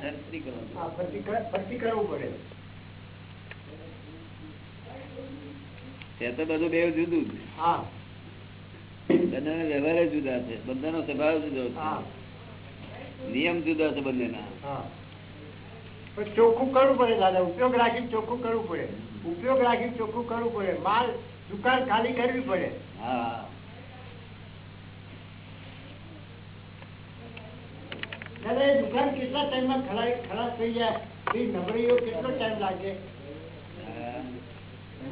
થાય ફરી કરવાનું ફરતી કરવું પડે. તે તો બધું બે જુદું જ. હા. બંનેના વ્યવહાર જુદા છે બંનેનો સ્વભાવ જુદો હા. છે નિયમ જુદા છે બંનેના. હા. પણ ચોખ્ખું કરવું પડે દાદા ઉપયોગ રાખી ચોખ્ખું કરવું પડે. ઉપયોગ રાખી ચોખ્ખું કરવું પડે. માલ દુકાન ખાલી કરવી પડે. હા. દાદા કેટલા ટાઈમમાં ખરાબ થઈ જાય? એ નબળીઓ કેટલો ટાઈમ લાગે?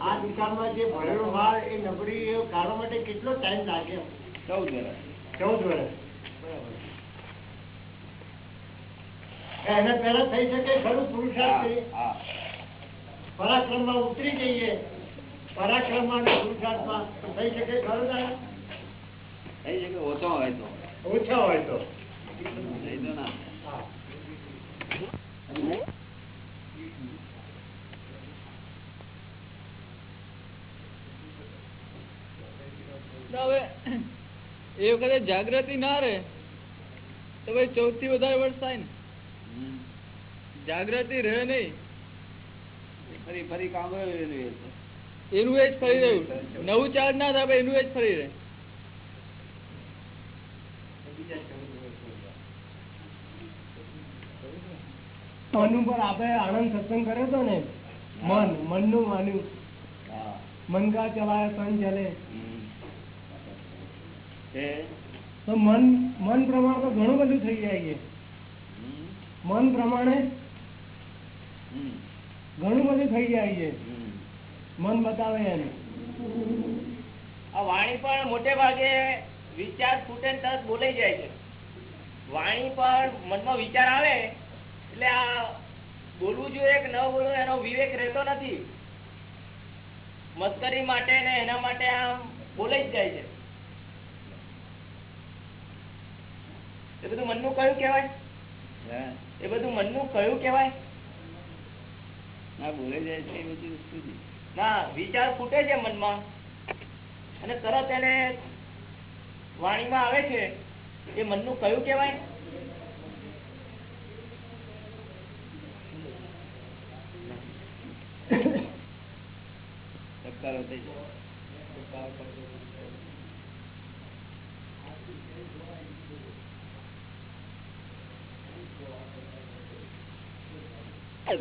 આ દુકાનમાં જે ભરેલો માલ એ નબળીઓ કાઢવા માટે કેટલો ટાઈમ લાગે? ચૌદ વર્ષ ચૌદ વર્ષ એના પહેલા થઈ શકે ખરું પુરુષાર્થ. પરાક્રમમાં ઉતરી જઈએ. પરાક્રમમાં પુરુષાર્થમાં થઈ શકે ખરું થઈ શકે ઓછો હોય તો ઓછા. હોય તો ના એ વખતે જાગૃતિ ના રે તો ભાઈ ચૌદથી વધારે વર્ષ થાય ને. જાગૃતિ રહે નહીં. ફરી ફરી કામ રહ્યું એનું એ એનું એ જ ફરી રહ્યું. નવું ચાર્જ ના થાય એનું એ જ ફરી રહે. મન ઉપર આપણે આનંદ સત્સંગ કર્યો હતો ને? મન મનનું માન્યું. મન કા ચલાય તન ચલે તો મન મન પ્રમાણે તો ઘણું બધું થઈ જાય છે. મન પ્રમાણે ઘણું બધું થઈ જાય છે. મન બતાવે એને આ વાણી પણ મોટે ભાગે વિચાર ફૂટે તરત બોલાઈ જાય છે. વાણી પણ મનમાં વિચાર આવે એટલે આ બોલવું જોઈએ કે ન બોલવું એનો વિવેક રહેતો નથી. મસ્કરી માટે ને એના માટે આમ બોલાઈ જ જાય છે. એ બધું મનનું કયું કહેવાય? એ બધું મનનું કયું કહેવાય? ના બોલે જાય છે એ બધું ના વિચાર ફૂટે છે મનમાં. અને તરત એને વાણીમાં આવે છે એ મનનું કયું કહેવાય? ધબકારો થઈ જાય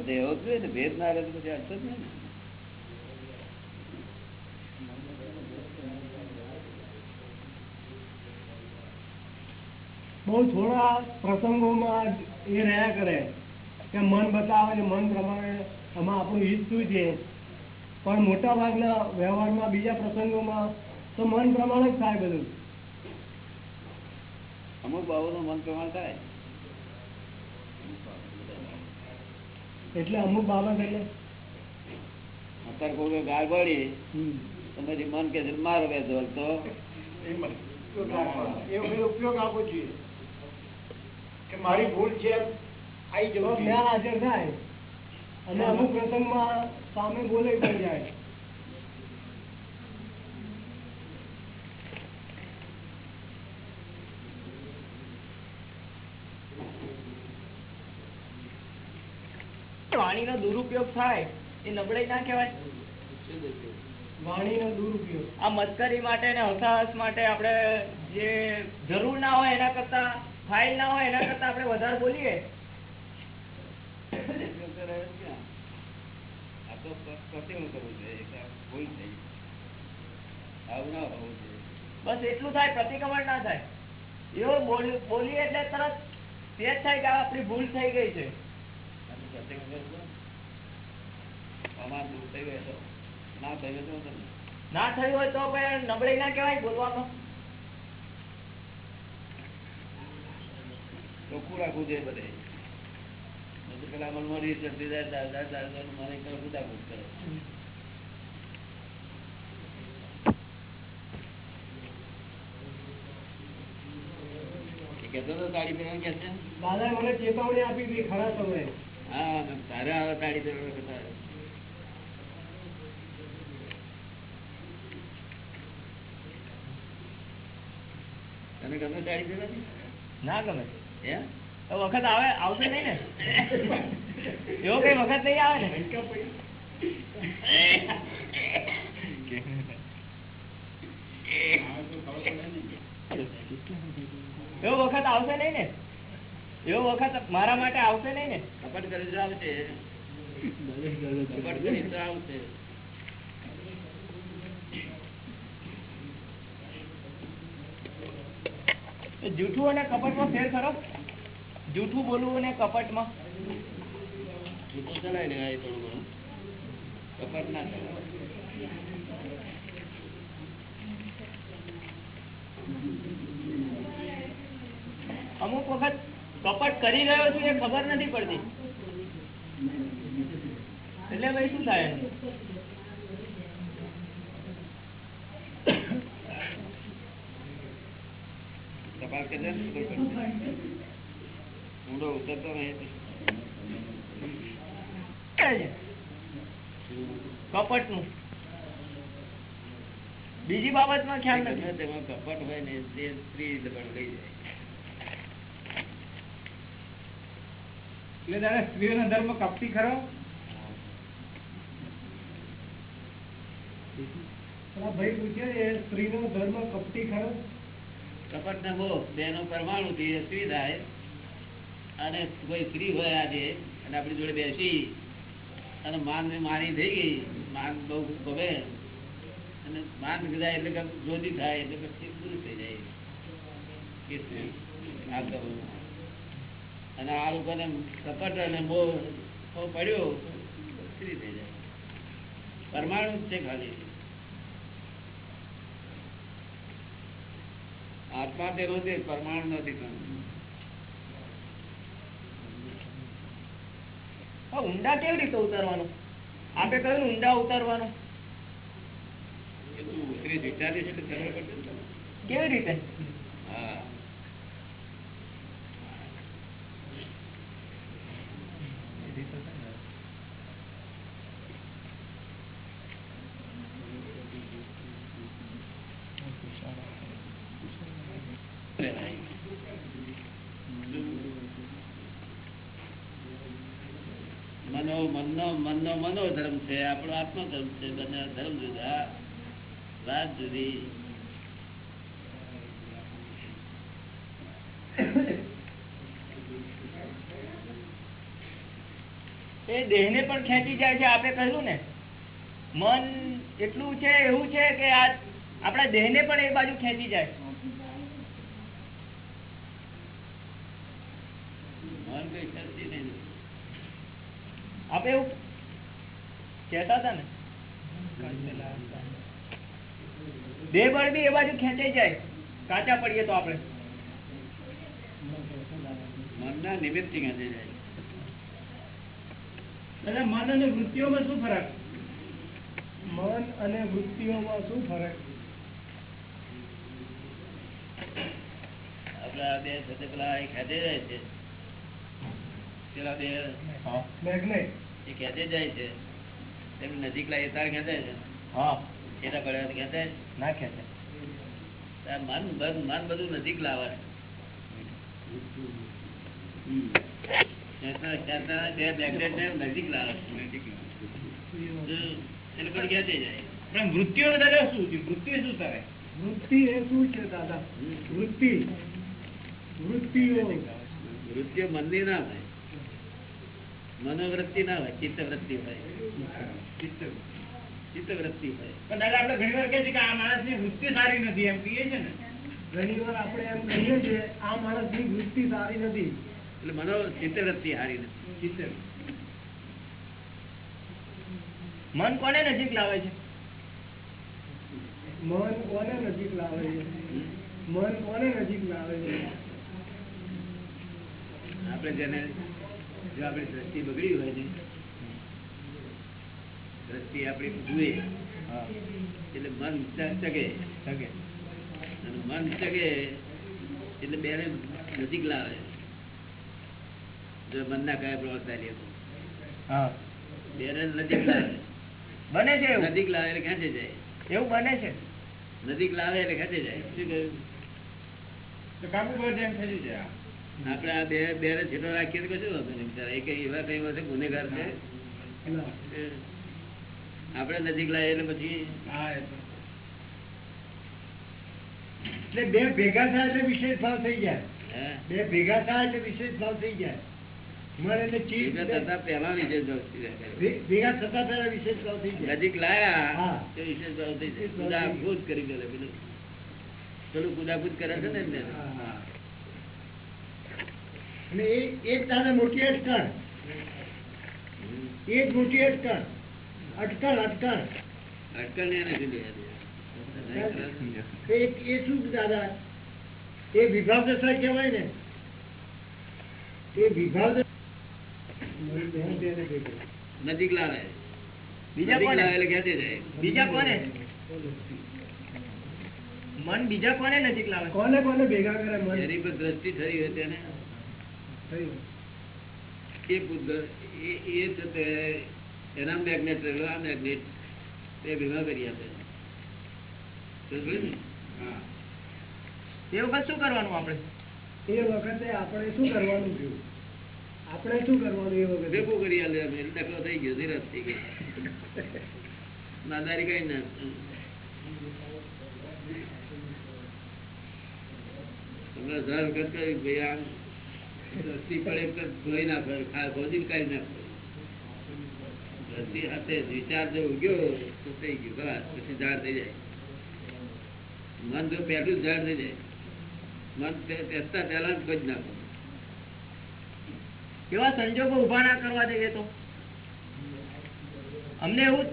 દેવો જોઈએ ને ભેદ ના રહે તો પછી અર્થ નહીં ને. બહુ થોડા પ્રસંગોમાં એ રહ્યા કરે કે મન બતાવે મન પ્રમાણે આમાં આપણું હિત શું છે પણ મોટા ભાગના વ્યવહારમાં બીજા પ્રસંગોમાં તો મન પ્રમાણે જ થાય બધું. અમુક બાબતો મન પ્રમાણ થાય. એટલે અમુક બાબત એટલે? અત્યારે કોઈ ગાળ પડી. મન કે મારો બે તો. ઉપયોગ આપવો જોઈએ. કે મારી ભૂલ છે આવી જવાબ જ્ઞાન હાજર થાય. અને અમુક પ્રસંગમાં સામે બોલે પણ જાય. વાણીનો દુરુપયોગ થાય એ નબળાઈ ના કહેવાય. વાણીનો દુરુપયોગ. આ મસ્કરી માટે ને હસાહસ માટે આપણે જે જરૂર ના હોય એના કરતા, ફાઇલ ના હોય એના કરતા આપણે વધારે બોલીએ ઉપયોગ તો રહ્યો જ ક્યાં? આ તો પ- પ્રત્યેનું જોઈએ ભૂલ થઈ. આવું ના હોવું જોઈએ. બસ એટલું થાય પ્રતિક્રમણ ના થાય. એવો બોલ- બોલીએ એટલે તરત તે જ થાય કે આપણી ભૂલ થઈ ગઈ છે. તો ના થયું હોય તો ના થયું હોય તો ભાઈ નબળાઈ ના કહેવાય બોલવામાં. ચોખ્ખું રાખવું જોઈએ બધે. પેલા મનમાં રીત ચડતી જાય દાળ દાળ દાળ દાળ મને કુદાકુદ કરે. એ કહેતો હતો પહેરવાનું કે છે? દાદાએ મને ચેતવણી આપી હતી ખરા સમયે હા તારે આવે સાડી પહેરવાનું તારે? તને ગમે સાડી પહેરવાની? ના ગમે. હે? વખત આવે, આવશે નહીં ને? એવો કઈ વખત નહીં આવે ને? એવો વખત આવશે નહીં ને? એવો વખત મારા માટે આવશે નહીં ને? કપટ કરી આવશે આવશે જૂઠું અને કપટમાં ફેર ખરો? જૂઠું બોલવું ને કપટમાં. જૂઠું ચલાવી લેવાય થોડું ઘણું. કપટ ના ચલાવાય અમુક વખત કપટ કરી રહ્યો છું એ ખબર નથી પડતી. એટલે ભાઈ શું થાય? તપાસ ને પડશે. ઊંડો ઉતરતો રહે કપટનું બીજી બાબતમાં ખ્યાલ નથી. તેમાં કપટ હોય ને તે સ્ત્રી પણ લઈ જાય. એટલે દાદા સ્ત્રીઓનો ધર્મ કપટી ખરો? ભાઈ પૂછે સ્ત્રી સ્ત્રીનો ધર્મ કપટી ખરો? કપટ ને મોહ બેનો પરમાણુ થી એ સ્ત્રી થાય. અને કોઈ ફ્રી હોય આજે, અને આપણી જોડે બેસી, અને માન ને માની થઈ ગઈ માન બહુ ગમે, અને માન જાય એટલે કે જોતી થાય, એટલે પછી પૂરું થઈ જાય. કે આ લોકો અને લોકોને કપટ અને બહુ પડ્યો ફ્રી થઈ જાય. પરમાણુ છે ખાલી. આત્મા તે રોજે પરમાણુ નથી પણ. ઊંડા કેવી રીતે ઉતારવાનો આપે કહ્યું ઊંડા ઉતારવાનું. કેવી રીતે હા મનો મનનો મનનો મનોધર્મ છે, આપણો આત્મધર્મ છે બંને ધર્મ જુદા વાત જુદી. એ દેહને પણ ખેંચી જાય છે, આપે કહ્યું ને. મન એટલું છે, એવું છે કે આ આપણા દેહને પણ એ બાજુ ખેંચી જાય મન કઈ શક્તિ નહીં આપે એવું કહેતા હતા ને દેહ બળ બી એ બાજુ ખેંચાઈ જાય. કાચા પડીએ તો આપણે. મનના જાય. દાદા મન અને વૃત્તિઓમાં શું ફરક? મન અને વૃત્તિઓમાં શું ફરક? આપડા બે સાથે પેલા એ ખેંચી જાય છે. પેલા બે મેગ્નેટ એ ખેંચી જાય છે. એમની નજીક લાગે તાર ખેંચાય છે. હા. એના પડે ખેંચાય. ના ખેંચે છે આ મન મન બધું નજીક લાવે. નજીક દાદા શું છે મૃત્યુ શું વૃત્તિ એ શું છે દાદા? વૃત્તિ વૃત્તિઓ વૃત્તિઓ મનની ના હોય. મનોવૃત્તિ ના હોય ચિત્તવૃત્તિ હોય. ચિત્તવૃત્તિ હોય. પણ દાદા આપણે ઘણી વાર કહે છે કે આ માણસની વૃત્તિ સારી નથી એમ કહીએ છે ને. ઘણી વાર આપણે એમ કહીએ છીએ આ માણસની વૃત્તિ સારી નથી. એટલે મનો ચિત્તવૃત્તિ સારી નથી. ચિત્ત મન કોને નજીક લાવે છે? મન કોને નજીક લાવે છે? મન કોને નજીક લાવે છે? આપણે જેને જો આપણી દ્રષ્ટિ બગડી હોય ને દ્રષ્ટિ આપણી જુએ એટલે મન ચગે અને મન ચગે એટલે બેને નજીક લાવે. જો મનના કયા પ્રવાસ લે તો. બેને નજીક લાવે. બને છે નજીક લાવે એટલે ખેંચે જાય. એવું બને છે? નજીક લાવે એટલે ખેંચે જાય. શું કહ્યું? તો કાબુ પર જેમ થઈ જાય. આપણે આ બે બે છેટો રાખીએ તો કશું વાંધો નહીં. બિચારા. એ કઈ એવા કઈ વખતે ગુનેગાર છે. આપણે નજીક લાવીએ એટલે પછી. એટલે બે ભેગા થાય એટલે વિશેષ ભાવ થઈ જાય. બે ભેગા થાય એટલે વિશેષ ભાવ થઈ જાય. નજીક લાયા વિશેષ ભાવ થઈ જાય. કુદાકૂદ કરી દે પેલું. કુદાકૂદ કરે છે ને હા. અને એ એક દાદા મોટી અટકણ એ જ મોટી અટકણ અટકણ અટકણ અટકણ ને એને શું લેવા દે? નહીં કરે. એ એ શું દાદા એ વિભાવ દશા કહેવાય ને એ વિભાવ દશા મારી બહેન તેને ભેગી. નજીક લાવે બીજા નજીક કોને? લાવે એટલે ખેંચી જાય બીજા કોને મન બીજા કોને નજીક લાવે કોને કોને ભેગા કરે મન એની પર દ્રષ્ટિ થઈ હોય તેને થયું. એ પૂતગલ એ એ છે તે એના મેગ્નેટ રહેલો આ મેગ્નેટ બે ભેગા કરી આપે. એ વખત શું કરવાનું આપણે? એ વખતે આપણે શું કરવાનું થયું? આપણે શું કરવાનું એ વખતે? ભેગું કરી આલે અમે એટલે થઈ ગયો ધીરજ થઈ ગયો નાદારી કઈ ના તમને ઝાડ વખત કહ્યું ભાઈ આમ રસ્તી પડે ધોઈ નાખો ખોદી કાઢી નાખો. દ્રષ્ટિ સાથે વિચાર જો ઉગ્યો તો થઈ ગયું બસ પછી ઝાડ થઈ જાય. મન જો પહેલું ઝાડ થઈ જાય. મન તે- તેસતા પહેલા જ ખોદી નાખો. કેવા સંજોગો ઊભા ના કરવા દઈએ તો? અમને એવું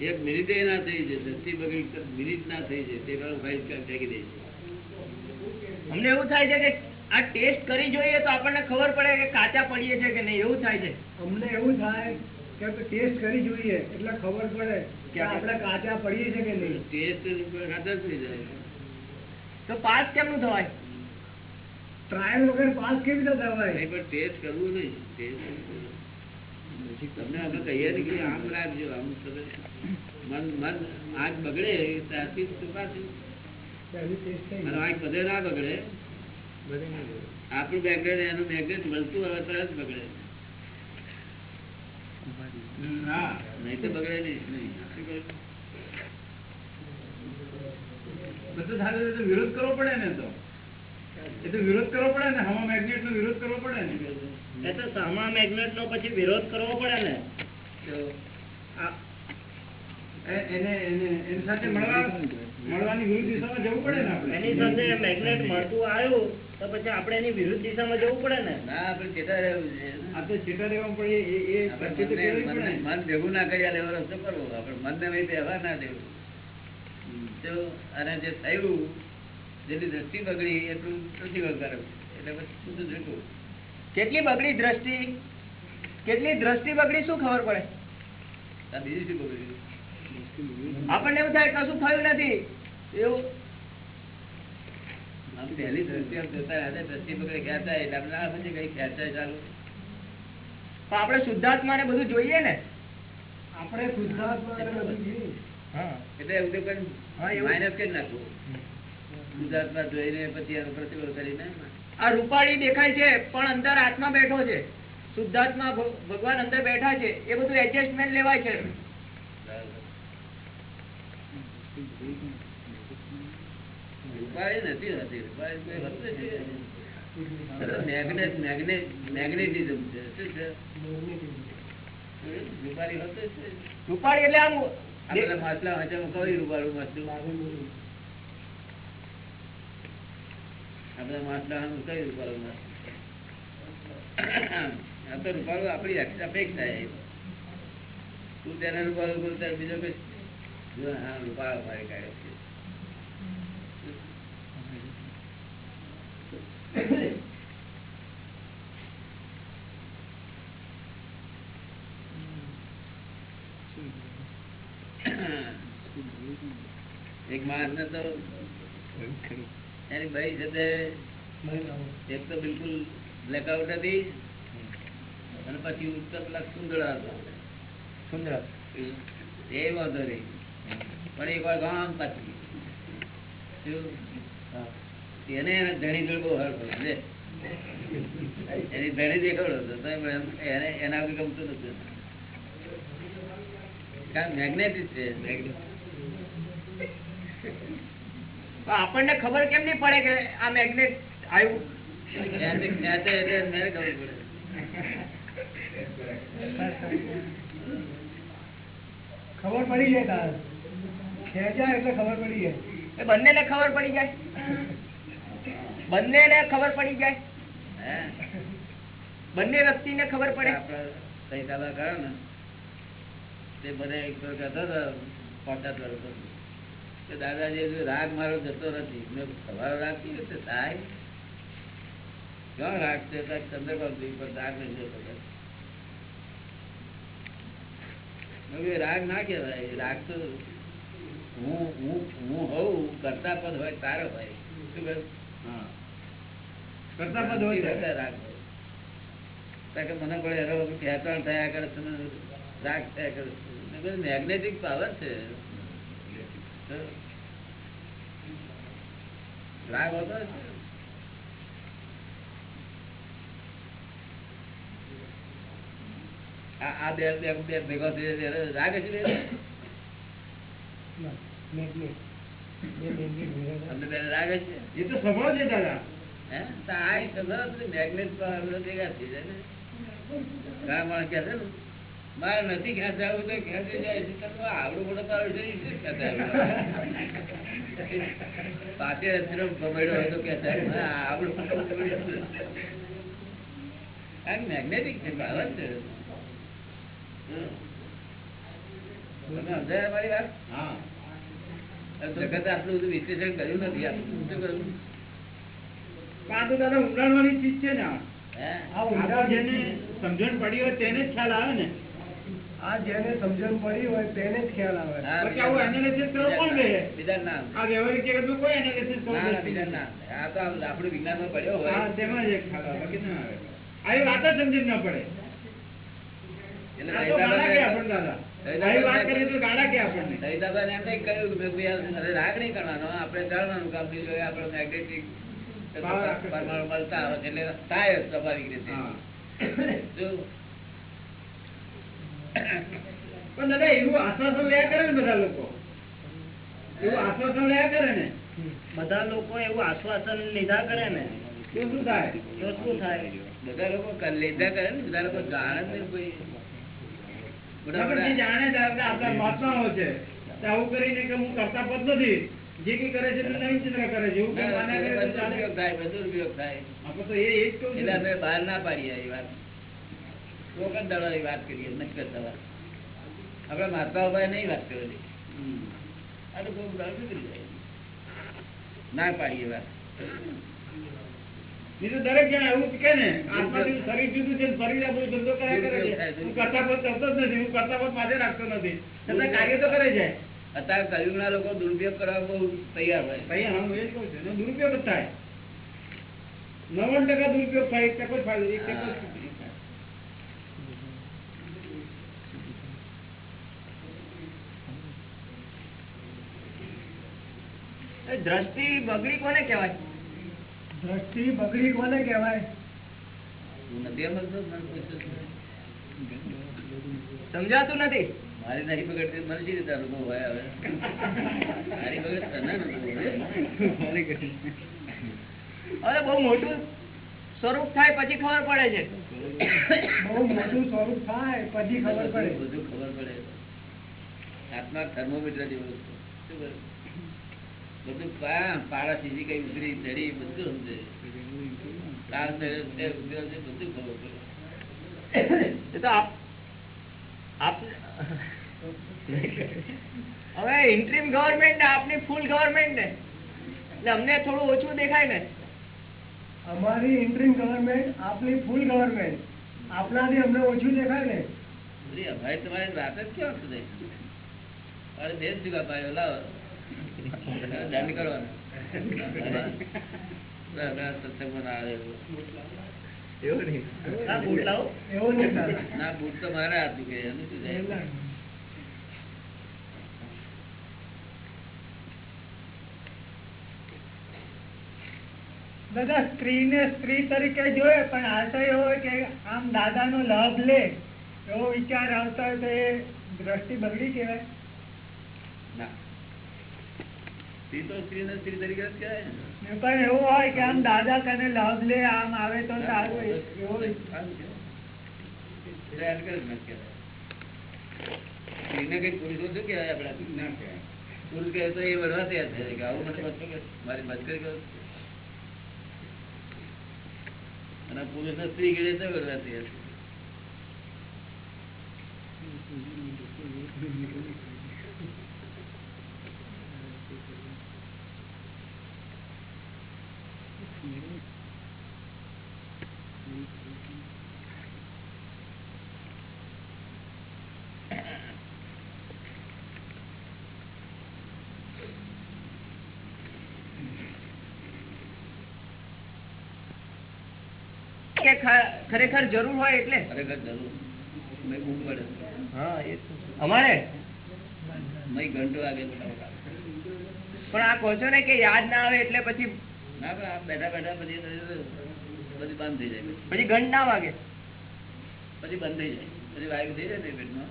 એક મિનિટે ના થઈ જાય દ્રષ્ટિ બગડી મિનિટ ના થઈ જાય તે પેલા ફાઇલ ફેંકી દે. છે અમને એવું થાય છે કે આ ટેસ્ટ કરી જોઈએ તો આપણને ખબર પડે કે કાચા પડીએ છે કે નહીં એવું થાય છે. અમને એવું થાય કે ટેસ્ટ કરી જોઈએ. એટલે ખબર પડે કે આપણે કાચા પડીએ છે કે નહીં? ટેસ્ટ ખાતર થઈ જાય તો પાસ કેમનું થવાય? ટ્રાયલ વગર પાસ કેવી રીતે થવાય? નહીં પણ ટેસ્ટ કરવું નહીં. ટેસ્ટ તમને અમે કહીએ ને કે આમ રાખજો આમ મન મન આંખ બગડે ત્યારથી અને આંખ બધે ના બગડે. આપણું મેગ્નેટ એનું મેગ્નેટ મળતું હવે તરત બગડે. બધું સાથે વિરોધ કરવો પડે ને તો એ તો વિરોધ કરવો પડે ને હવા મેગ્નેટ નો વિરોધ કરવો પડે ને એ તો સામા મેગ્નેટ નો પછી વિરોધ કરવો પડે ને એને એને એની સાથે મળવા મળવાની વિરુદ્ધ દિશામાં જવું પડે ને આપણે? એની સાથે મેગ્નેટ મળતું આવ્યું તો પછી આપણે એની વિરુદ્ધ દિશામાં જવું પડે ને? ના આપણે ચેતા રહેવું છે. આ તો રહેવા પડે એ. મન ભેગું ના કર્યા લેવો રસ્તો કરવો. આપણે મનને ભાઈ બેવા ના દેવું. તો અને જે થયું જેટલી દ્રષ્ટિ બગડી એટલું પ્રતિકારક એટલે પછી શું જોયું કેટલી બગડી દ્રષ્ટિ? કેટલી દ્રષ્ટિ બગડી શું ખબર પડે? આ બીજું શું બગડ્યું આપણને એવું થાય કશું થયું નથી. એવું. પહેલી આપણે શુદ્ધાત્મા ને બધું જોઈએ ને. આપણે શુદ્ધાત્મા. એટલે એવું તો. માઇનસ કરી નાખવું? જોઈને પછી એનો પ્રતિબળ કરીને આ રૂપાળી દેખાય છે પણ અંદર આત્મા બેઠો છે. શુદ્ધાત્મા ભગવાન અંદર બેઠા છે એ બધું એડજસ્ટમેન્ટ લેવાય છે. નથી હોતી કોઈ મેગ્નેટિઝમ છે. શું છે? રૂપાળી હોતું રૂપાળી એટલે આમ આ બધા માછલા વાંચવામાં રૂપાળું આ રૂપાળું તો રૂપાળું આપણી અપેક્ષા તું તેને રૂપાળું બોલતા બીજો કઈ રૂપાળો મારી કાઢે છે એક માણસ ને તો એની ભાઈ સાથે એક તો બિલકુલ બ્લેકઆઉટ હતી. અને પછી ઉત્તર પેલા સુંદર હતા. સુંદર? એ વાંધો નહીં. પણ એક વાર ગામ પાછી એને એને ધણી જોડે બહુ હરખ હોય. એની ધણી દેખાડો એને એના વગર ગમતું નતું. કારણ મેગ્નેટિક છે? આપણને ખબર કેમ નહીં પડે કે આ મેગ્નેટ આવ્યું? ખબર પડે. ખબર પડી જાય તાર. ખેંચાય એટલે ખબર પડી જાય. એ બંનેને ખબર પડી જાય. બંનેને ખબર પડી જાય. હે? બંને વ્યક્તિને ખબર પડે. દાદા કરો ને. તે બધા એક તો કહેતા હતા પાંચાત વર્ષ કે દાદાજી રાગ મારો જતો નથી. મેં તમારો રાગ કેવી રીતે થાય? ક્યાં રાગ છે? ચંદ્રકાંત પણ રાગ નહીં જતો રાગ ના કહેવાય. રાગ તો હું હું હું હોઉં કરતા પદ હોય તારો હોય. શું કહ્યું? કરતા પદ હોય રાગ હોય કારણ કે મને કોઈ એરો ખેંચાણ થયા કરે છે રાગ થયા કરે છે. મેગ્નેટિક પાવર છે. રાગ હોતો. આ આ બે ભેગો થઈ રાગ છે મારે નથી ખેંચાવું તો ખેંચી જાય છે. આવડું મોટો છે? પાસે ભમેડો હોય? તો ખેંચાય. આવડું મેગ્નેટિક છે. પાવર છે સમજાય મારી વાત? હા. જગત આટલું બધું વિશ્લેષણ કર્યું નથી આટલું શું કર્યું? દાદા ચીજ છે ને આ. આ આ જેને સમજણ પડી હોય તેને જ ખ્યાલ આવે ને. આ જેને સમજણ પડી હોય તેને ખ્યાલ આવે. પછી આવું કોણ? બીજા ના આ વ્યવહારિક જગતમાં કોઈ ના, નથી. બીજા ના. આ તો આ આપણું વિજ્ઞાનમાં પડ્યો હોય. હા, તેમાં જ ખ્યાલ આવે, બાકી ના આવે. આવી વાત જ સમજી ન પડે. એટલે આ દાદા? કરવાનો આપણે જાણવાનું આપણી પરમાણુ મળતા છે એટલે થાય સ્વાભાવિક રીતે. પણ દાદા એવું આશ્વાસન લ્યા કરે ને બધા લોકો? એવું આશ્વાસન લ્યા કરે ને? બધા લોકો એવું આશ્વાસન લીધા કરે ને. શું થાય? તો શું થાય? બધા લોકો લીધા કરે ને બધા લોકો જાણે કોઈ. આપણે જાણે છે આપણા મહાત્માઓ છે આવું કરીને કે હું કરતા પદ નથી. જે કઈ કરે છે તે નવીન ચિંદ્ર કરે છે એવું ના, માન્યા કરે તો બધો ચાલે. ઉપયોગ થાય બધો ઉપયોગ થાય. આપણે તો એ જ કહું એટલે ને. બહાર ના પાડીએ એ વાત. કોક જ વાત કરીએ નથી કરતા વાત આપણે મહાત્મા ભાઈ નહીં વાત કરવાની. આ તો દાડો ના પાડીએ વાત. તો દરેક જણ એવું કે ને આત્માથી શરીર જુદું છે શરીર આ બધું ધંધો કર્યા કરે છે. હું કરતા પદ કરતો જ નથી હું કરતા પદ માથે રાખતો નથી. છતાં કાર્ય તો કરે છે. અત્યારે કયુગના લોકો દુરુપયોગ કરવા બહુ તૈયાર હોય તૈયાર હું એ જ કહું છું. દુરુપયોગ જ થાય. નવ્વાણું ટકા દુરુપયોગ થાય એક ટકો જ ફાયદો એક ટકો થાય. એ દ્રષ્ટિ બગડી કોને કહેવાય? દ્રષ્ટિ બગડી કોને કહેવાય? સમજતો નથી. મારી નહીં બગડતી મને શી રીતે અનુભવ હોય હવે. મારી બગડ તને બહુ મોટું સ્વરૂપ થાય પછી ખબર પડે છે. બહુ મોટું સ્વરૂપ થાય પછી ખબર પડે. બધું ખબર પડે. આત્મા થર્મોમીટર જેવું શું? બધું પાડા સીધી કઈ ઉતરી બધું હવે ઇન્ટ્રીમ ગવર્મેન્ટ ને આપની ફૂલ ગવર્મેન્ટ ને. એટલે અમને થોડું ઓછું દેખાય ને. અમારી ઇન્ટ્રીમ ગવર્મેન્ટ આપની ફૂલ ગવર્મેન્ટ આપણાથી અમને ઓછું દેખાય ને. ભાઈ અમારી તમારી વાત જ કેવા સુધી અરે બે જુગા પાડ્યો લાવો દંડ સ્ત્રી ના. દાદા સ્ત્રી તરીકે જોયે પણ આશય હોય કે આમ દાદા નો લાભ લે એવો વિચાર આવતા હોય તો એ દ્રષ્ટિ બગડી કેવાય ના. સ્ત્રી તો સ્ત્રીને સ્ત્રી તરીકે જ કહેવાય ને. ને પણ એવું હોય કે આમ દાદા કને લાભ લે આમ આવે તો સારું. સ્ત્રીને કઈ પુરુષો શું કહેવાય આપણાથી? ના કહેવાય. પુરુષ કહે તો એ વળવા તૈયાર થાય કે આવું મને. મારી અને પુરુષ સ્ત્રી કહે તો વળવા તૈયાર થાય. કે ખ- ખરેખર જરૂર હોય એટલે? ખરેખર જરૂર. મેં બૂમ પડે. અમારે? મેં ઘંટો વાગે પણ આ કહો છો ને કે યાદ ના આવે એટલે પછી ના પણ આ બેઠા બેઠા પછી પછી બંધ થઈ જાય પછી. ઘંટ ના વાગે? પછી બંધ થઈ જાય. પછી વાયુ થઈ જાય ને પેટમાં?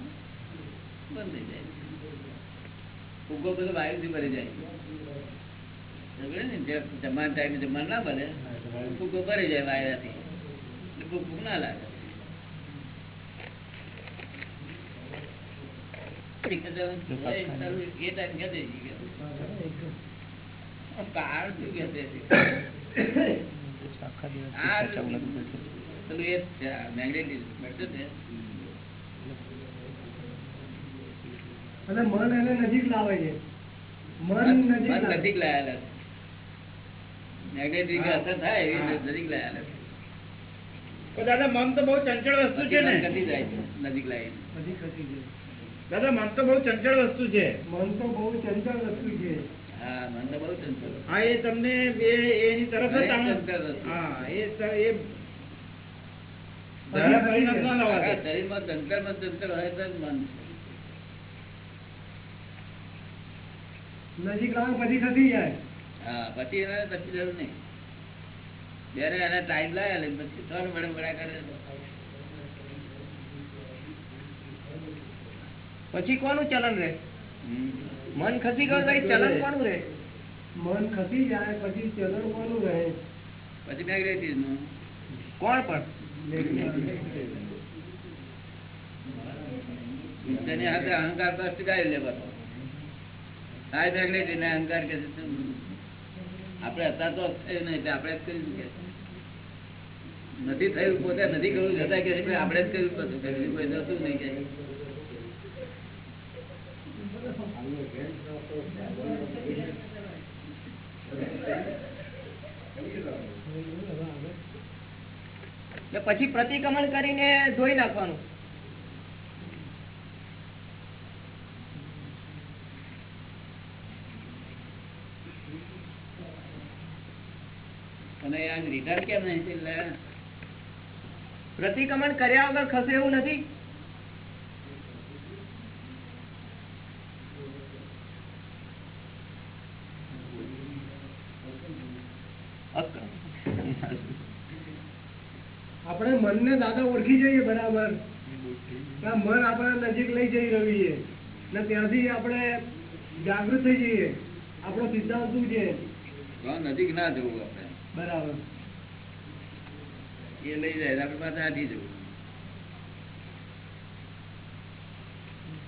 બંધ થઈ જાય. ફૂગો બધો વાયુથી ભરી જાય. જમવાના ટાઈમે જમવાનું ના બને ફૂગો ભરી જાય વાયરાથી. ભૂખ ભૂખ ના લાગે મન એને નજીક લાવે છે મન નજીક લાવે નજીક લાયેલા છે. Magnetic અસર થાય નજીક લાયેલા છે. દાદા મન તો બહુ ચંચળ વસ્તુ છે, નજીક લાવીને. બધી ખસી જાય દાદા મન તો બહુ ચંચળ વસ્તુ છે મન તો બહુ ચંચળ વસ્તુ છે હા મન તો બહુ ચંચળ. હા એ તમને એની તરફ જ દરેક આમ- ચંચળ વસ્તુ. હા એ ત- એ ધારા પરિણામ લાવવા આખા દે. શરીરમાં ચંચળમાં ચંચળ હોય તો મન નજીક લાવે પછી થતી જાય હા પછી એને પછી જરૂર નહીં જયારે એને ટાઈમ લાવે પછી ત્રણ વડે વડા કરે પછી કોનું ચલન રહે? મન ખસી ગયું ભાઈ ચલન કોનું રહે? મન ખસી જાય પછી ચલણ કોનું રહે? પછી magnetism નું. કોણ પણ? તેની હાથે અહંકાર તો સ્વીકારી લેવાનો. સાહેબ હાય અહંકાર કે? આપણે અત્યાર તો થયું નહીં આપણે જ કર્યું કે નથી થયું પોતે, નથી કરવું છતાં કે આપણે જ કર્યું પછી કોઈ નહોતું નહીં કે. પછી પ્રતિક્રમણ કરીને ધોઈ નાખવાનું. અને રિટર્ન કેમ નહીં પ્રતિક્રમણ કર્યા વગર ખસે એવું નથી? આપણે મનને દાદા ઓળખી જઈએ બરાબર. મન આપણે નજીક લઈ જઈ રહ્યું છે. ને ત્યાંથી આપણે જાગૃત થઈ જઈએ. આપણો સિદ્ધાંત શું છે? નજીક ના જવું આપણે. બરાબર. એ લઈ જાય આપણે પાસે આટી જવું.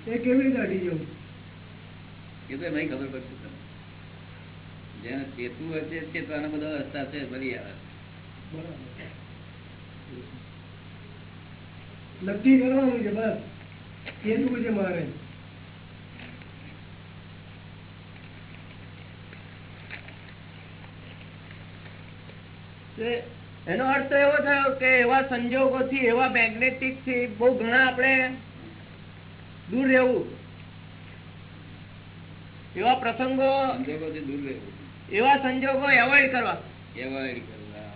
એ કેવી રીતે હટી જવું? એ તો નહીં ખબર પડશે તમને. જેને ચેતવું હોય તે ચેતવાનો બધો રસ્તા છે ફરી આવે. નક્કી કરવાનું છે બસ. કેવું છે મારે. એનો અર્થ તો એવો થયો કે એવા સંજોગોથી એવા મેગ્નેટિકથી બહુ ઘણા આપણે દૂર રહેવું. એવા પ્રસંગો સંજોગોથી દૂર રહેવું. એવા સંજોગો એવોઈડ કરવા. એવોઇડ કરવા.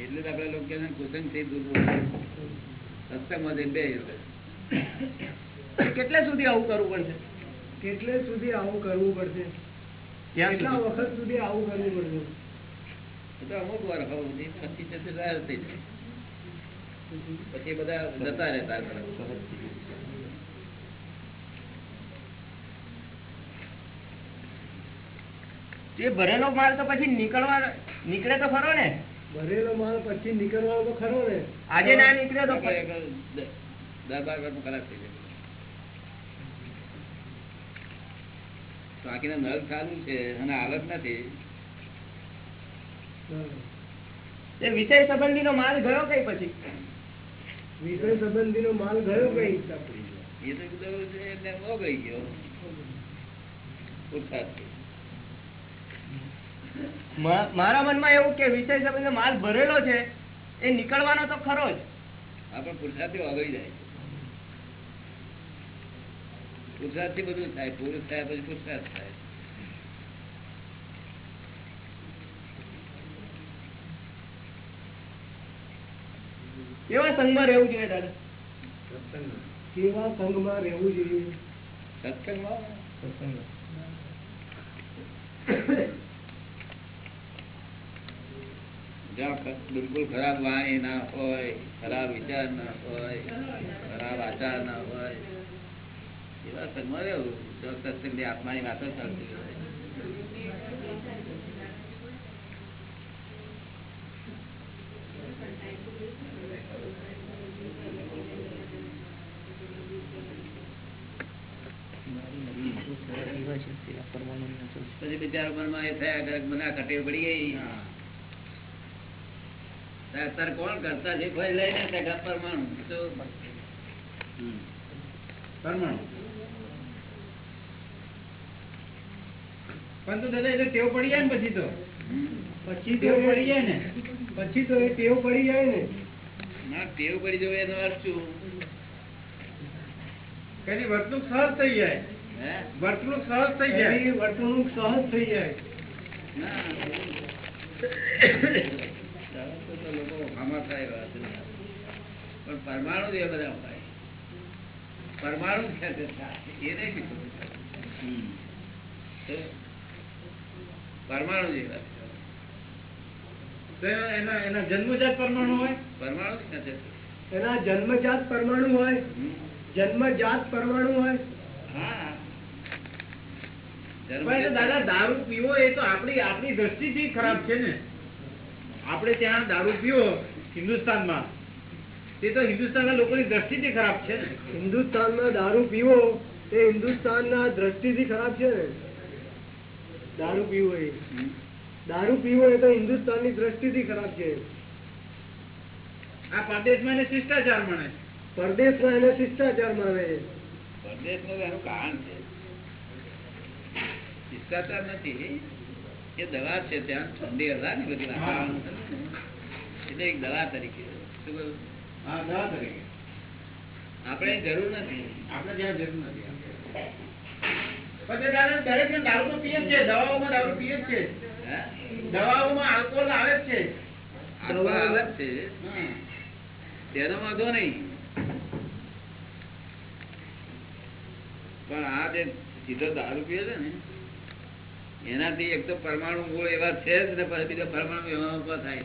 એટલે આપડે આપણે લોકો કહે કુસંગથી દૂર રહેવું. સત્સંગમાં જઈને કેટલે સુધી આવું કરવું પડશે? કેટલે સુધી આવું કરવું પડશે? ત્યાં કેટલા વખત સુધી આવું કરવું પડશે? તો અમુક વાર હોવું નહીં પછી છે તે થઈ જાય. પછી બધા જતા રહેતા એ ભરેલો માલ તો પછી નીકળવા નીકળે તો ખરો ને? ભરેલો માલ પછી નીકળવાનો તો ખરો ને. આજે ના નીકળ્યો તો દસ બાર વાર ખરાબ થઈ જાય. બાકીના નળ ચાલુ છે અને હાલત નથી. એ વિષય સંબંધી નો માલ ગયો કઈ પછી? વિષય સંબંધી નો માલ ગયો કઈ? એ તો ગયો. મારા મનમાં એવું કે વિષય સંબંધી માલ ભરેલો છે એ નીકળવાનો તો ખરો જ. આપણે પુરુષાર્થી ઓગળી જાય. પુરુષાર્થથી બધું થાય પુરુષ થાય પછી પુરુષાર્થ થાય. કેવા સંઘમાં રહેવું જોઈએ દાદા કેવા સંઘમાં રહેવું જોઈએ? સત્સંગમાં? જ્યાં ખ- બિલકુલ ખરાબ વાણી ના હોય ખરાબ વિચાર ના હોય ખરાબ આચાર ના હોય. એવા સંગમાં રહેવું. જો સત્સંગની આત્માની વાતો ચાલતી હોય. પછી બિચારા મનમાં એ થયા કરે કે મને આ કટેવ પડી ગઈ. અત્યારે કોણ કરતા છે? કોઈ લઈને પરમાણુ. તો પરમાણુ. પરંતુ દાદા એટલે ટેવ પડી જાય ને પછી તો. પછી ટેવ પડી જાય ને. પછી તો એ ટેવ પડી જાય ને. ના ટેવ પડી જવું એનો અર્થ શું? કઈ વર્તણૂક સહજ થઈ જાય. વર્તણૂક સહજ થઈ જાય. વર્તણૂક સહજ થઈ જાય. તો તો લોકો આમાં થાય વાત પણ પરમાણુ જ એ બધા હોય. પરમાણુ છે એ નહીં બીજું. પરમાણુ જ એવા છે. એના- એના જન્મજાત પરમાણુ હોય? પરમાણુ જ ખેંચે છે. એના જન્મજાત પરમાણુ હોય? જન્મજાત પરમાણુ હોય? હા. દાદા દારૂ પીવો એ તો આપણી આપણી દ્રષ્ટિથી ખરાબ છે ને. આપણે ત્યાં દારૂ પીવો હિન્દુસ્તાનમાં. તે તો હિન્દુસ્તાનના લોકોની દ્રષ્ટિથી ખરાબ છે ને. હિન્દુસ્તાનમાં દારૂ પીવો તે હિન્દુસ્તાનના દ્રષ્ટિથી ખરાબ છે ને. દારૂ પીવો એ. દારૂ પીવો એ તો હિન્દુસ્તાનની દ્રષ્ટિથી ખરાબ છે. આ પરદેશમાં એને શિષ્ટાચાર મળે પરદેશમાં એને શિષ્ટાચાર મળે છે. પરદેશનું એનું કારણ છે. શિષ્ટાચાર નથી. એ દવા છે ત્યાં ઠંડી હલા ને બધી એટલે એક દવા તરીકે. શું દવા તરીકે. આપણે જરૂર નથી. આપણે ત્યાં જરૂર નથી દરેક જણ દારૂ તો પીએ છે દવાઓમાં દારૂ પીએ છે. દવાઓમાં આલ્કોહોલ આવે છે. આવે છે. તેનો વાંધો નહીં. પણ આ જે સીધો દારૂ પીએ છે ને એનાથી એક તો પરમાણુ મૂળ એવા છે જ ને પછી બીજા પરમાણુ એવા થાય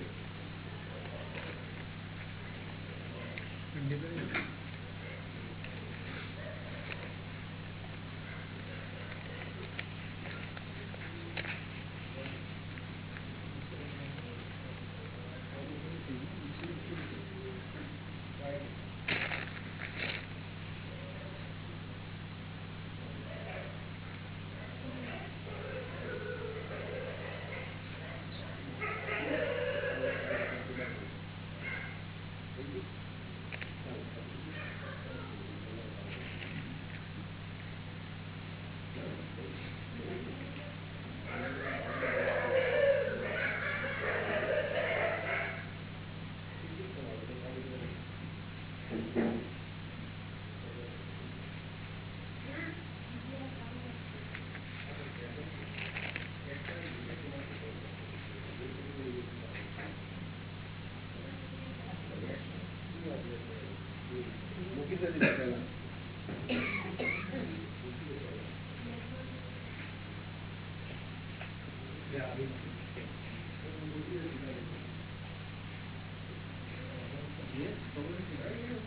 છે.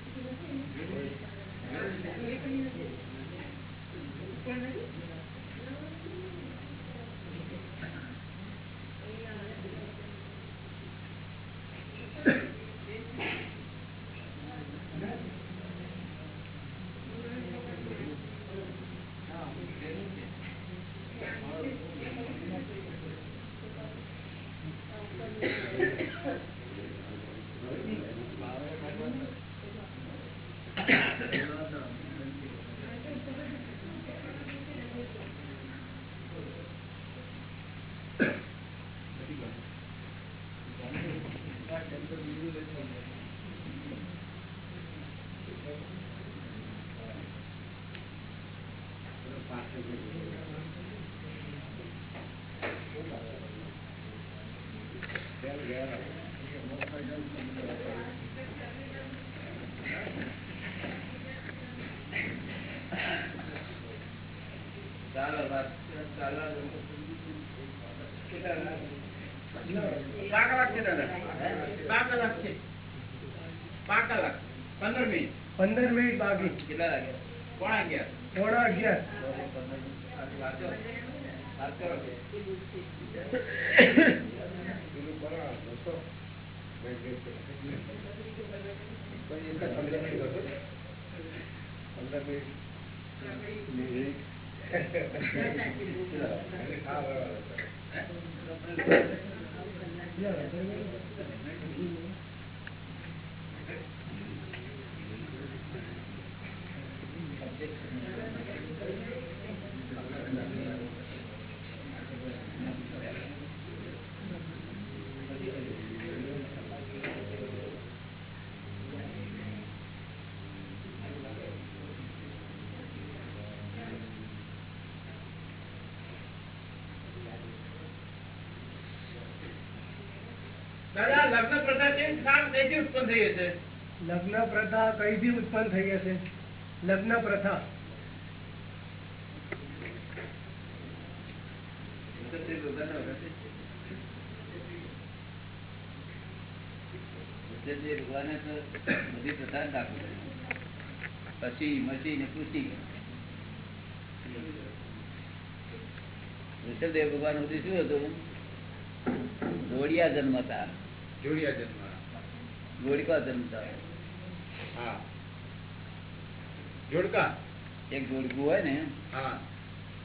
ચાલો વાત ચાલો પાંચ કલાક છે દાદા પાંચ કલાક છે પાંચ કલાક પંદર મિનિટ પંદર મિનિટ બાકી કેટલા લાગ્યા પોણા અગિયાર પોણા અગિયાર પંદર વાત કરો દાદા લગ્ન પ્રથા છે ને શામ કઈથી ઉત્પન્ન થઈ હશે લગ્ન પ્રથા કઈથી ઉત્પન્ન થઈ હશે લગ્ન પ્રથા જે ભગવાને તો બધી પ્રથા દાખલ પછી મસી ને પૂછી ઋષભદેવ ભગવાન સુધી શું હતું. જોડિયા જન્મતા જોડિયા જન્મ. જોડકા જન્મતા હા. જોડકા? એક જોડકું હોય ને હા.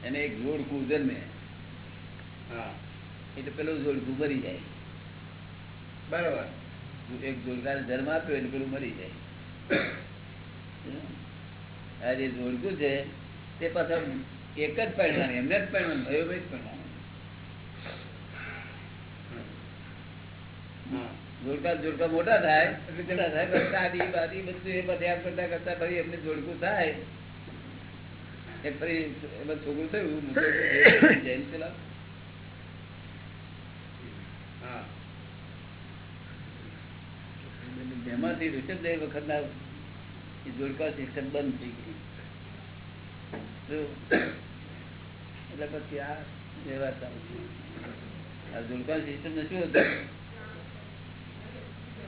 એને એક જોડકું જન્મે. હા. એટલે પેલું જોડકું મરી જાય. બરાબર. એક જોડકાને જન્મ આપ્યો એટલે પેલું મરી જાય. આ જે જોડકું છે તે પાછા એક જ પરિણામ એમને જ પરિણામ ભયો ભાઈ જ પરિણામ હા. જોડકા જોડકા મોટા થાય બધું એ જોડકું થાય. વખતના એ જોડકા સિસ્ટમ બંધ થઈ ગઈ? એટલે પછી આ વ્યવહાર ચાલુ આ જોડકા સિસ્ટમ ને શું હતું?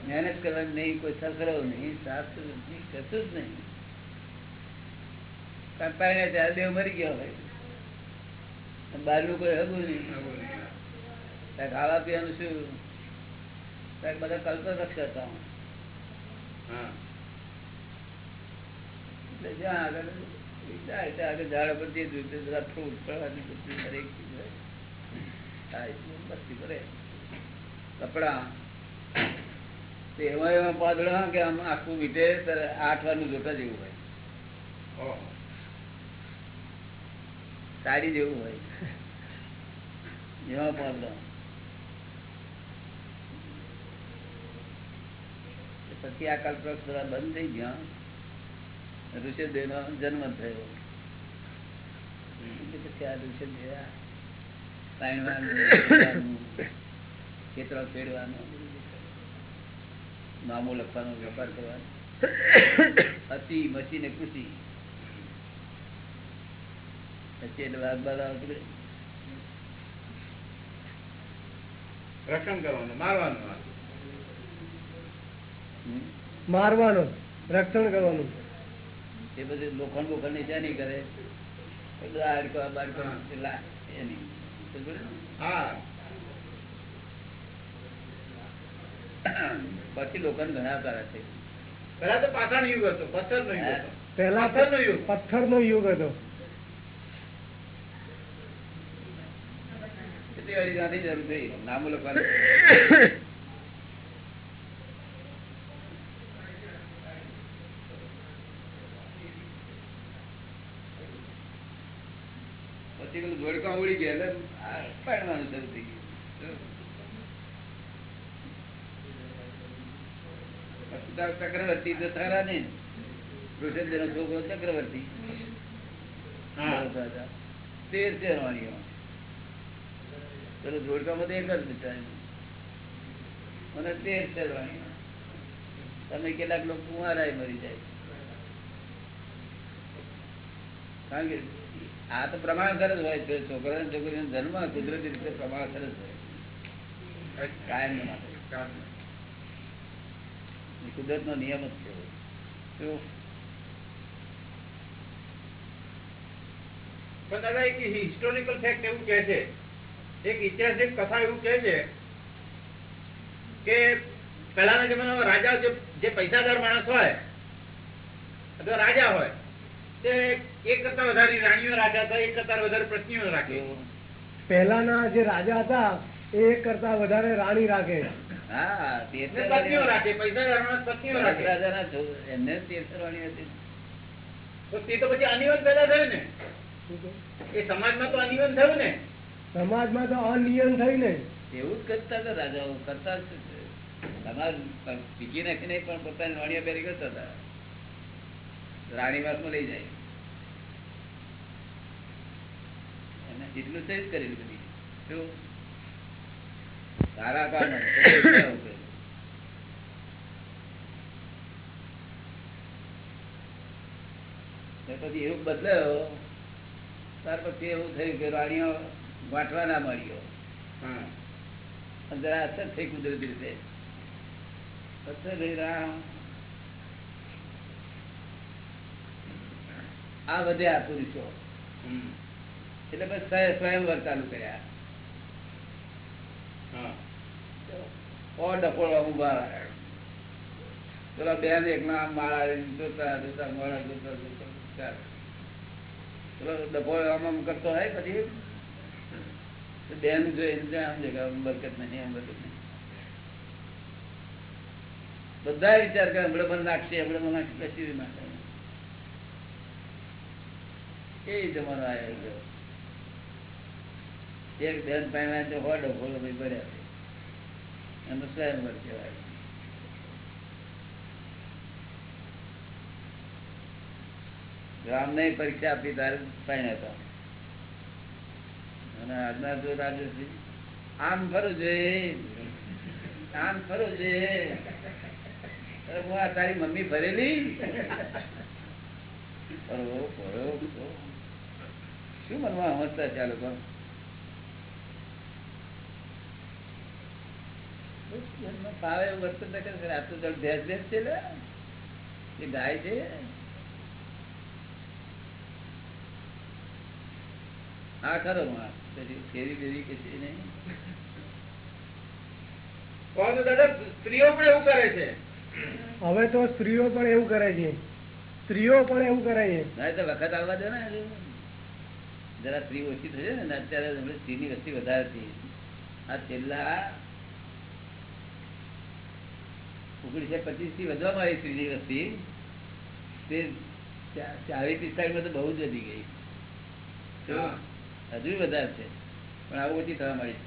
મહેનત કરવાની નહીં કોઈ સસરો નહીં સાસુ નહીં કશું જ નહીં. કારણ ત્યારે દેવ મરી ગયો હોય. બહારનું કોઈ હગું નહીં. ખાવા પીવાનું શું? બધા કલ્પવૃક્ષ હતા હા. એટલે જ્યાં આગળ આગળ ઝાડ પર જે બધા ફ્રૂટ ફળવાની બધી દરેક ચીજ હોય. કરે કપડા. તે એમાં એવા કે આમ આખું આઠનું જોતા જેવું હોય. સાડી જેવું હોય. પછી આ કલ્પવૃક્ષ બધા બંધ થઈ ગયા. ઋષભદેવ નો જન્મ થયો. પછી આ ઋષભદેવ ખેતરો ખેડવાનો. નામો લખવાનો વેપાર કરવાનો. અતિ મચી ને ખુશી પછી એટલે વાત બાદ આવતી રક્ષણ કરવાનું મારવાનું મારવાનું રક્ષણ કરવાનું. એ બધું લોખંડ બોખંડની નહીં કરે. પેલા એની હા. પછી લોકો ઘણા સારા છે. પેલા તો પાષાણ યુગ હતો પથ્થર નો યુગ પેલા પથ્થર નો યુગ. પથ્થર નો યુગ હતો. નામો લખવાનું. પછી પેલું ધોળકા ઉડી ગયા એટલે આ પાડવાનું શરૂ થઈ ગયું પછી તારો ચક્રવર્તી તો સારા ને ઋષભદેવનો છોકરો ચક્રવર્તી. તેર છે ચલો ધોળકામાં તો એક જ બિચારી મને તેર છે તમે કેટલાક લોકો કુંવારા મરી જાય. કારણ કે આ તો પ્રમાણસર જ હોય છે. છોકરા ને છોકરીનો જન્મ કુદરતી રીતે પ્રમાણસર જ હોય. કાયમ માટે. કુદરત નો નિયમ જ છે પણ દાદા એક હિસ્ટોરિકલ ફેક્ટ એવું કહે છે એક ઐતિહાસિક કથા એવું કહે છે કે પહેલાના જમાનામાં રાજા જે જે પૈસાદાર માણસ હોય અથવા રાજા હોય તે એક કરતા વધારે રાણીઓ રાજા હતા એક કરતા વધારે પત્નીઓ રાખે. પેલાના પહેલાના જે રાજા હતા એ એક કરતા વધારે રાણી રાખે. સમાજમાં તો અનિયમ થયું ને? સમાજમાં તો અનિયમ થઈ ને. એવું જ કરતા હતા રાજાઓ કરતા. સમાજ પીકી નાખીને પણ પોતાની વાણીઓ પહેરી કરતા હતા. રાણીવાસમાં લઈ જાય. એને જેટલું છે જ કરેલું બધી. શું? સારા કામ પછી એવું બદલાયો. ત્યાર પછી એવું થયું કે રાણીઓ વાંટવા ના મળ્યો. જરા અસર થઈ કુદરતી રીતે. અસર થઈ રામ. આ વધ્યા પુરુષો. એટલે બસ સ્વયં- સ્વયંવર ચાલુ કર્યા હા ઓ ડફોળવા ઊભા પેલા બેન એક માળા જોતા મોડા જોતા જોતા. પેલો કરતો બેન જોઈને બરકત નહીં, આમ બરકત નહીં. બધા વિચાર કરે, હમણાં મને નાખશે, હમણાં મને નાખશે, પછી નાખે એ જમાનો આવ્યો એક બેન પાણી હોય ફોડો ભાઈ ભર્યા. છે સ્વયંવર કહેવાય. રામને પરીક્ષા આપી તારે પાણી હતા. અને આજના જો રાજેશજી આમ ફરું જોઈએ. આમ ફરવું જોઈએ. હું આ તારી મમ્મી ભરેલી ફરો ફરો ફરો. શું મનમાં સમજતા છે આ ફાવે તો સ્ત્રીઓ પણ એવું કરે છે. હવે તો સ્ત્રીઓ પણ એવું કરે છે. સ્ત્રીઓ પણ એવું કરે છે તો વખત આવવા દો ને જરા સ્ત્રી ઓછી થશે ને, અત્યારે સ્ત્રી સ્ત્રીની વસ્તી વધારે હતી આ છેલ્લા ઓગણીસો પચીસથી વધવામાં આવી સ્ત્રીની વસ્તી તે ચાલીસ પિસ્તાળીસ તો બહુ જ વધી ગઈ. હજુ વધારે છે. પણ આવું ઓછી થવા મળી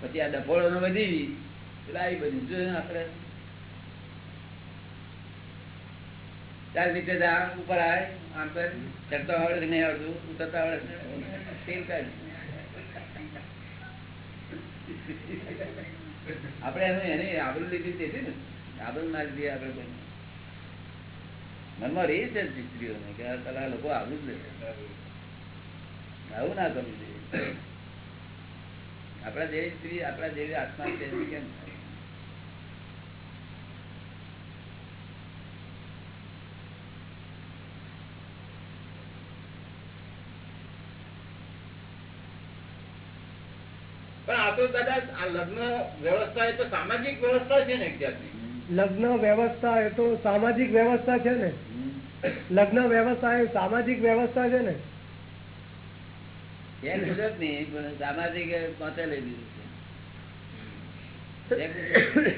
પછી આ ડફોળો વધી એટલે આવી બધી જો આપણે ચાર જા ઉપર આવે આમ કર ચડતા આવડે કે નહીં આવડતું ઉતરતા આવડે તેલ કાઢ આપણે એનું એને આવડું લીધી છે ને? આબરૂ ના દઈએ આપણે કોઈ મનમાં રહી છે સ્ત્રીઓને કે આ લોકો આવું જ લે. આવું ના કરવું જોઈએ. આપણા જેવી સ્ત્રી, આપણા જેવી આત્મા છે કેમ પણ આ તો કદાચ આ લગ્ન વ્યવસ્થા એ તો સામાજિક વ્યવસ્થા છે ને એક જાતની. લગ્ન વ્યવસ્થા એ તો સામાજિક વ્યવસ્થા છે ને. લગ્ન વ્યવસ્થા એ સામાજિક વ્યવસ્થા છે ને. સામાજિક પહોંચે લઈ લીધું છે.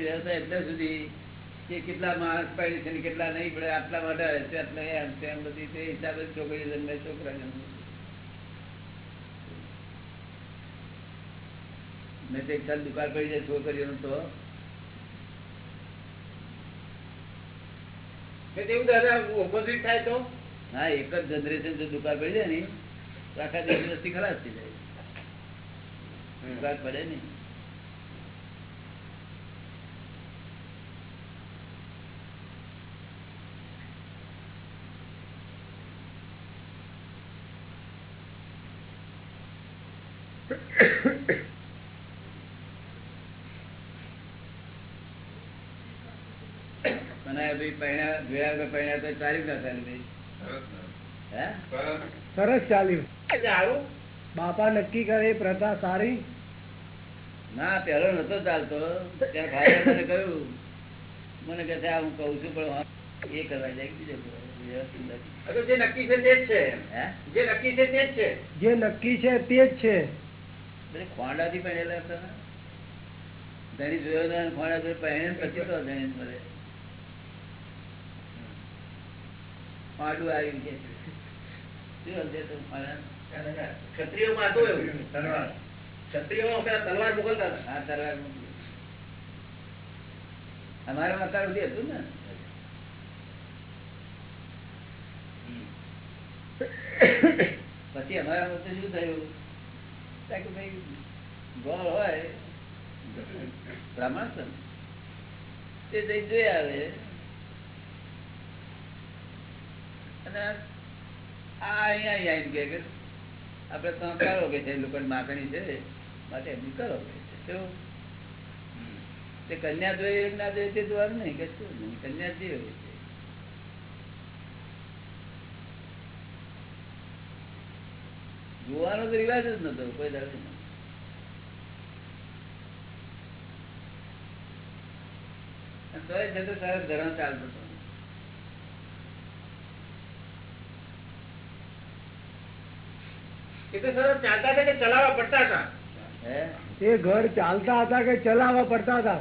વ્યવસ્થા એટલે સુધી કે કેટલા માણસ પડે છે કેટલા નહીં પડે આટલા માટે આટલા એમ તેમ બધી તે હિસાબે છોકરી જન્મે છોકરા જન્મે. મેં તો એક સાલ દુકાળ પડી જાય છોકરીઓનું તો. ઓપોઝિટ થાય તો? હા એક જ જનરેશન જો દુકાળ પડી જાય ને આખા દેશ ખલાસ થઈ જાય. દુકાળ પડે નહીં મને ભાઈ પૈણા જોયા તો ના સરસ ચાલ્યું. બાપા નક્કી કરે પ્રથા સારી? ના પેલો નતો ચાલતો. મને કહ્યું મને કે હું કઉ છું પણ એ કરવા જાય બીજો જે નક્કી છે તે જ છે હે? જે નક્કી છે તે જ છે. જે નક્કી છે તે જ છે. બધા ખોંડાથી પહેરેલા હતા ને. ધણી જોયો ખોંડા પહેરે પછી તો ધણી મળે આવ્યું? ક્ષત્રિયોમાં હતું એવું. તલવાર. મોકલતા હતા. મોકલી. અમારા મકાન સુધી હતું ને. પછી અમારા મતે શું થયું? કે ભાઈ ગોળ હોય. બ્રાહ્મણ તે જઈ જોઈ આવે. અને આ અહીંયા અહીંયા કે આપણે તો કરો છે લોકો માગણી છે, માટે એમની કરો કેવું? કન્યા જોઈએ ના જોઈએ તે જોવાનું નહીં, કે શું? નહીં કન્યા જે હોય છે. જોવાનો તો રિવાજ જ નતો, કોઈ દાડો તોય જતો સરસ ધરણ ચાલતો હતો. તો ચાલતા હતા કે ચલાવવા પડતા હતા? એ ઘર ચાલતા હતા કે ચલાવવા પડતા હતા?